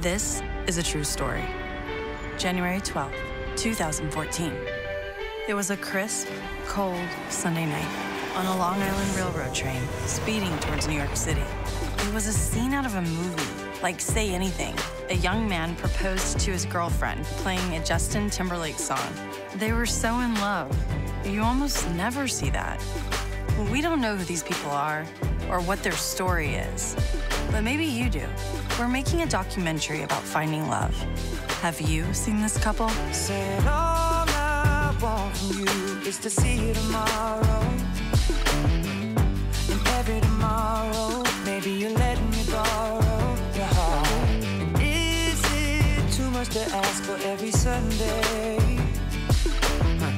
This is a true story. January 12th, 2014. It was a crisp, cold Sunday night on a Long Island Railroad train speeding towards New York City. It was a scene out of a movie, like Say Anything. A young man proposed to his girlfriend playing a Justin Timberlake song. They were so in love. You almost never see that. We don't know who these people are or what their story is, but maybe you do. We're making a documentary about finding love. Have you seen this couple? Said all I want from you is to see you tomorrow. And every tomorrow, maybe you're letting me borrow your heart. And is it too much to ask for every Sunday? Huh.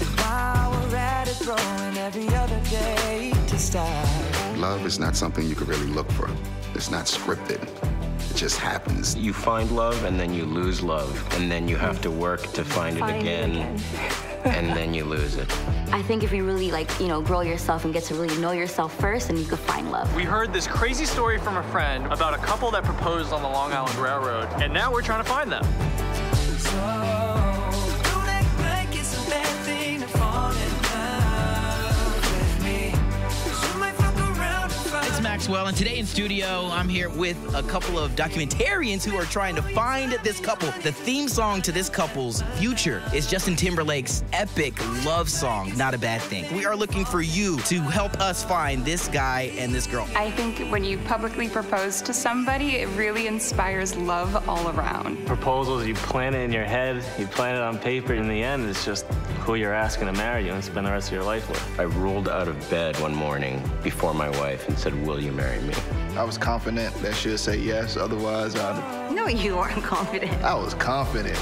And while we're at it, throwing every other day to start. Love is not something you can really look for. It's not scripted. It just happens. You find love and then you lose love, and then you have to work to find, Find it it again, again. and then you lose it. I think if you really like, you know, grow yourself and get to really know yourself first, and you could find love. We heard this crazy story from a friend about a couple that proposed on the Long Island Railroad, and now we're trying to find them. Maxwell, and today in studio, I'm here with a couple of documentarians who are trying to find this couple. The theme song to this couple's future is Justin Timberlake's epic love song, Not a Bad Thing. We are looking for you to help us find this guy and this girl. I think when you publicly propose to somebody, it really inspires love all around. proposals, you plan it in your head, you plan it on paper. In the end, it's just who you're asking to marry you and spend the rest of your life with. I rolled out of bed one morning before my wife and said, Will you marry me? I was confident that she'd say yes. Otherwise, I'd, No, you aren't confident. I was confident.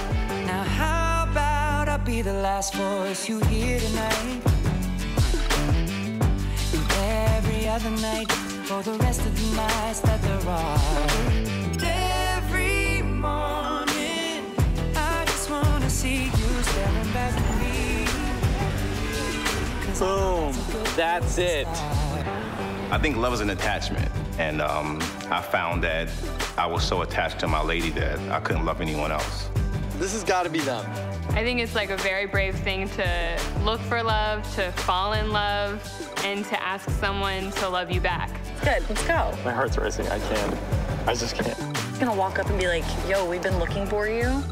Now how about I be the last voice you hear tonight? And every other night for the rest of the nights that there are. Every morning I just wanna see you staring back at me. 'Cause I know Boom. that's a good That's place to it. Start. I think love is an attachment, and um, I found that I was so attached to my lady that I couldn't love anyone else. This has got to be them. I think it's like a very brave thing to look for love, to fall in love, and to ask someone to love you back. Good, let's go. My heart's racing. I can't. I just can't. I'm gonna walk up and be like, yo, we've been looking for you.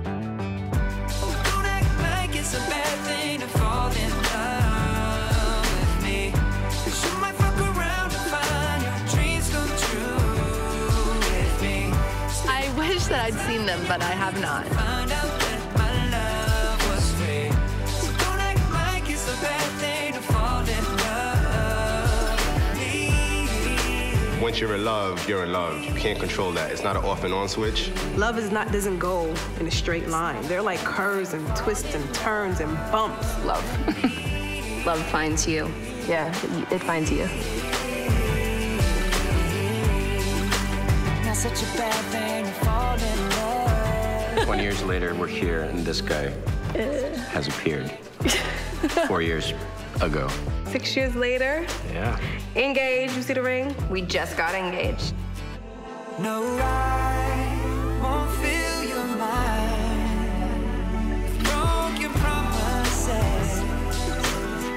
I'd seen them, but I have not. Find out that my love was free. So don't act like it's a bad thing to fall in love with me. Once you're in love, you're in love. You can't control that. It's not an off and on switch. Love is not doesn't go in a straight line. They're like curves and twists and turns and bumps. Love. love finds you. Yeah, it, it finds you. Not such a bad thing to fall in love. 20 years later, we're here, and this guy uh. has appeared. Four years ago. Six years later, Yeah. engaged. You see the ring? We just got engaged. No, I won't fill your mind with broken promises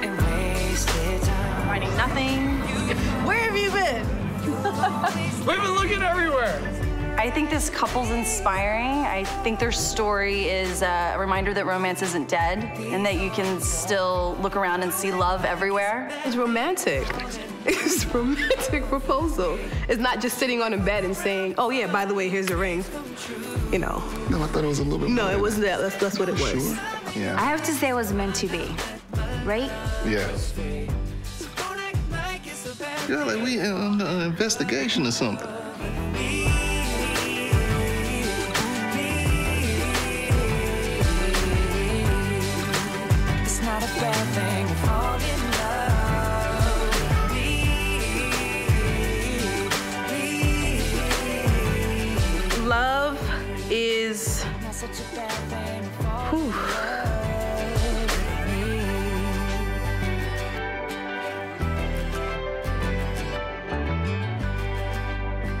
and wasted time. Finding nothing. Where have you been? We've been looking everywhere. I think this couple's inspiring. I think their story is a reminder that romance isn't dead and that you can still look around and see love everywhere. It's romantic. It's a romantic proposal. It's not just sitting on a bed and saying, "Oh yeah, by the way, here's a ring." You know. No, I thought it was a little bit No, it than was that. That's, that's what it was. Sure? Yeah. I have to say it was meant to be, right? Yeah. Don't act like it's a bad Yeah, like we in an investigation or something. In Whew. love with.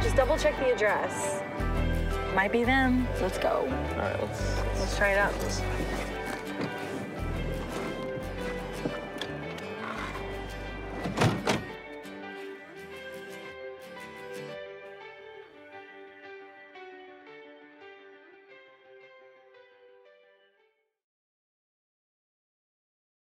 Just double check the address. Might be them. Let's go. All right, let's Let's try it out.